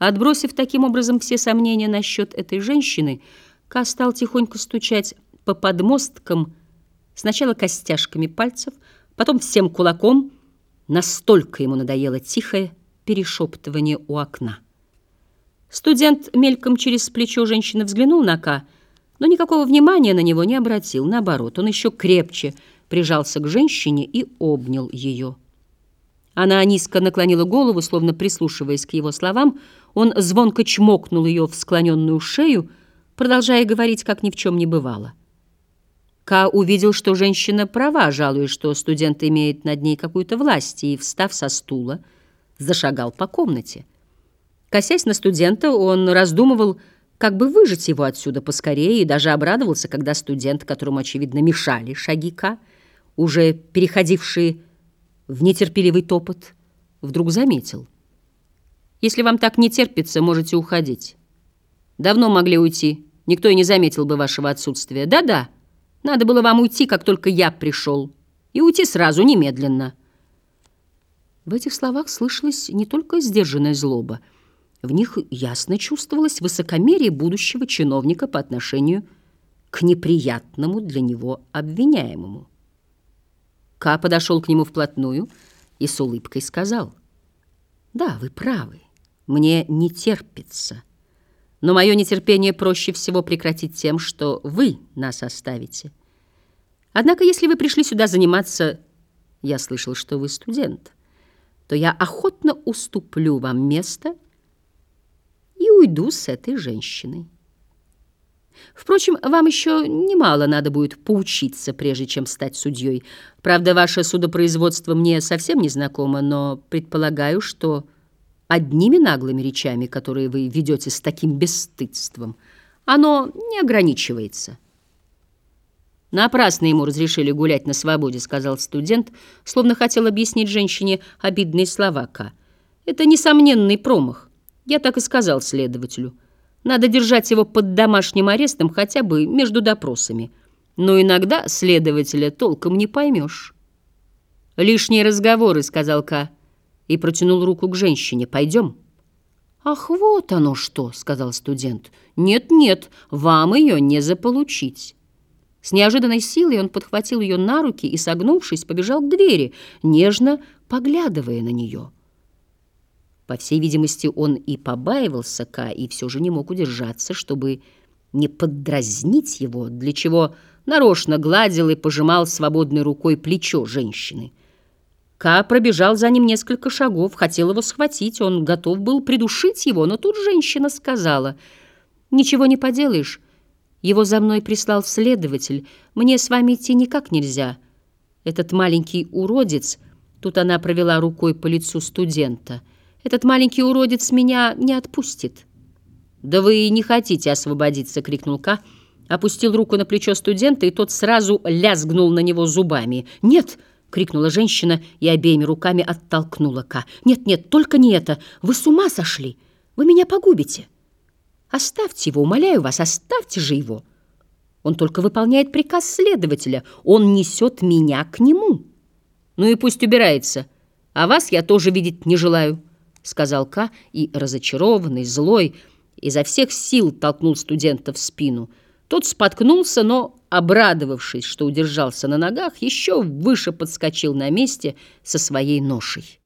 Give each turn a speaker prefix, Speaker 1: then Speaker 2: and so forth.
Speaker 1: Отбросив таким образом все сомнения насчет этой женщины, Ка стал тихонько стучать по подмосткам сначала костяшками пальцев, потом всем кулаком. Настолько ему надоело тихое перешептывание у окна. Студент мельком через плечо женщины взглянул на Ка, но никакого внимания на него не обратил. Наоборот, он еще крепче прижался к женщине и обнял ее. Она низко наклонила голову, словно прислушиваясь к его словам. Он звонко чмокнул ее в склоненную шею, продолжая говорить, как ни в чем не бывало. Ка увидел, что женщина права, жалуясь, что студент имеет над ней какую-то власть, и, встав со стула, зашагал по комнате. Косясь на студента, он раздумывал, как бы выжить его отсюда поскорее, и даже обрадовался, когда студент, которому, очевидно, мешали шаги Ка, уже переходившие в нетерпеливый топот, вдруг заметил. «Если вам так не терпится, можете уходить. Давно могли уйти, никто и не заметил бы вашего отсутствия. Да-да, надо было вам уйти, как только я пришел, и уйти сразу, немедленно». В этих словах слышалась не только сдержанная злоба, в них ясно чувствовалось высокомерие будущего чиновника по отношению к неприятному для него обвиняемому. Ка подошел к нему вплотную и с улыбкой сказал, «Да, вы правы, мне не терпится, но мое нетерпение проще всего прекратить тем, что вы нас оставите. Однако, если вы пришли сюда заниматься, я слышал, что вы студент, то я охотно уступлю вам место и уйду с этой женщиной». Впрочем, вам еще немало надо будет поучиться, прежде чем стать судьей. Правда, ваше судопроизводство мне совсем не знакомо, но предполагаю, что одними наглыми речами, которые вы ведете с таким бесстыдством, оно не ограничивается. Напрасно ему разрешили гулять на свободе, сказал студент, словно хотел объяснить женщине обидные слова К. Это несомненный промах. Я так и сказал следователю. Надо держать его под домашним арестом хотя бы между допросами. Но иногда следователя толком не поймешь. «Лишние разговоры», — сказал Ка, и протянул руку к женщине. «Пойдем». «Ах, вот оно что», — сказал студент. «Нет-нет, вам ее не заполучить». С неожиданной силой он подхватил ее на руки и, согнувшись, побежал к двери, нежно поглядывая на нее. По всей видимости, он и побаивался Ка, и все же не мог удержаться, чтобы не поддразнить его, для чего нарочно гладил и пожимал свободной рукой плечо женщины. Ка пробежал за ним несколько шагов, хотел его схватить, он готов был придушить его, но тут женщина сказала, «Ничего не поделаешь, его за мной прислал следователь, мне с вами идти никак нельзя. Этот маленький уродец...» Тут она провела рукой по лицу студента — этот маленький уродец меня не отпустит. «Да вы и не хотите освободиться!» — крикнул Ка. Опустил руку на плечо студента, и тот сразу лязгнул на него зубами. «Нет!» — крикнула женщина и обеими руками оттолкнула Ка. «Нет, нет, только не это! Вы с ума сошли! Вы меня погубите! Оставьте его, умоляю вас, оставьте же его! Он только выполняет приказ следователя, он несет меня к нему! Ну и пусть убирается, а вас я тоже видеть не желаю!» — сказал Ка, и, разочарованный, злой, изо всех сил толкнул студента в спину. Тот споткнулся, но, обрадовавшись, что удержался на ногах, еще выше подскочил на месте со своей ношей.